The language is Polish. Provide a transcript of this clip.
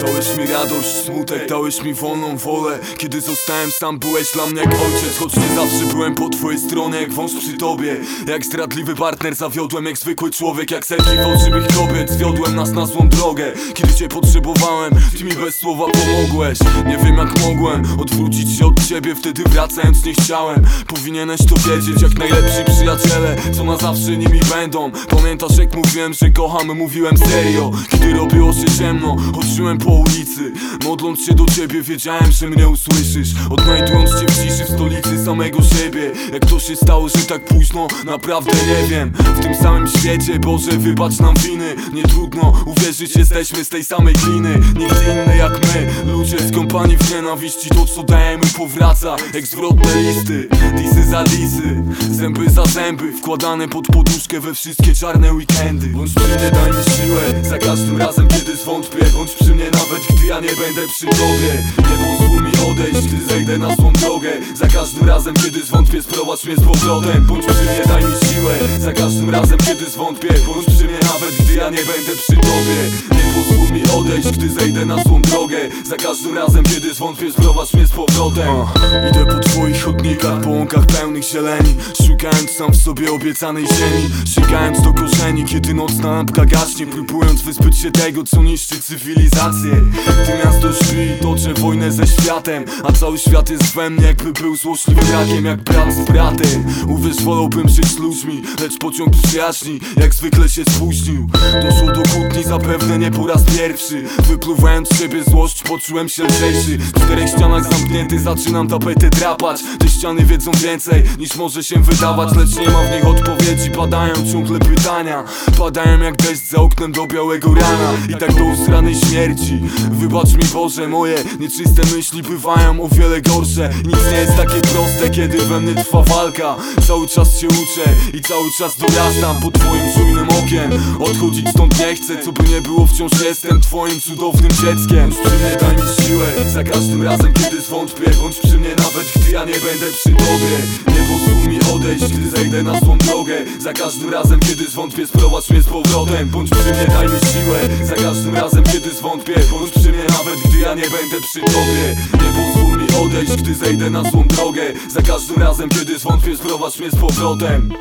Dałeś mi radość, smutek, dałeś mi wolną wolę. Kiedy zostałem sam, byłeś dla mnie jak ojciec Choć nie zawsze byłem po twojej stronie, jak wąż przy tobie. Jak zdradliwy partner zawiodłem, jak zwykły człowiek Jak setki fałszywych kobiet, zwiodłem nas na złą drogę Kiedy cię potrzebowałem, ty mi bez słowa pomogłeś Nie wiem jak mogłem odwrócić się od ciebie Wtedy wracając nie chciałem. Powinieneś to wiedzieć, jak najlepsi przyjaciele Co na zawsze nimi będą. Pamiętasz jak mówiłem, że kocham, mówiłem serio. Kiedy robiło się ciemno, chodziłem po ulicy Modląc się do ciebie, wiedziałem, że mnie usłyszysz. Odnajdując cię w ciszy w stolicy samego siebie. Jak to się stało, że tak późno, naprawdę nie wiem. W tym samym świecie, Boże wybacz nam winy. Nie trudno uwierzyć, jesteśmy z tej samej gliny. Nikt inny jak my, ludzie skąpani w nienawiści To co dajemy powraca, jak zwrotne listy zęby za zęby Wkładane pod poduszkę we wszystkie czarne weekendy. Bądź przy mnie, daj mi siłę Za każdym razem, kiedy zwątpię. Bądź przy mnie nawet, gdy ja nie będę przy tobie. Nie pozwól mi odejść, gdy zejdę na złą drogę. Za każdym razem, kiedy zwątpię, sprowadź mnie z powrotem. Bądź przy mnie, daj mi siłę Za każdym razem, kiedy zwątpię. Bądź przy mnie nawet, gdy ja nie będę przy tobie. Nie pozwól mi odejść, gdy zejdę na złą Za każdym razem, kiedy zwątpię, sprowadź mnie z powrotem. Idę po twoich chodnikach, po łąkach pełnych zieleni. Szukając tam w sobie obiecanej ziemi. Sięgając do korzeni, kiedy nocna lampka gaśnie. Próbując wyzbyć się tego, co niszczy cywilizację. Gdy miasto śpi, toczę wojnę ze światem. A cały świat jest we mnie, jakby był złośliwym rakiem Jak brat z bratem. Uwierz, wolałbym żyć z ludźmi Lecz pociąg przyjaźni, jak zwykle się spóźnił. Doszło do kłótni, zapewne nie po raz pierwszy. Wypluwając z siebie złość, poczułem się lżejszy. W czterech ścianach zamknięty, zaczynam tapetę drapać. Te ściany wiedzą więcej, niż może się wydawać Lecz nie ma w nich odpowiedzi, padają ciągle pytania. Padają jak deszcz za oknem do białego rana. I tak do usranej śmierci. Wybacz mi Boże, moje nieczyste myśli bywają o wiele gorsze. Nic nie jest takie proste, kiedy we mnie trwa walka. Cały czas się uczę i cały czas dorastam Pod twoim czujnym okiem. Odchodzić stąd nie chcę, co by nie było wciąż jestem Twoim cudownym dzieckiem. Bądź przy mnie, daj mi siłę Za każdym razem, kiedy zwątpię Bądź przy mnie nawet, gdy ja nie będę przy tobie. Nie pozwól mi odejść, gdy zejdę na złą drogę. Za każdym razem, kiedy zwątpię, sprowadź mnie z powrotem. Bądź przy mnie, daj mi siłę Za każdym razem, kiedy zwątpię Bądź przy mnie nawet, gdy ja nie będę przy tobie. Nie pozwól mi odejść, gdy zejdę na złą drogę. Za każdym razem, kiedy zwątpię, sprowadź mnie z powrotem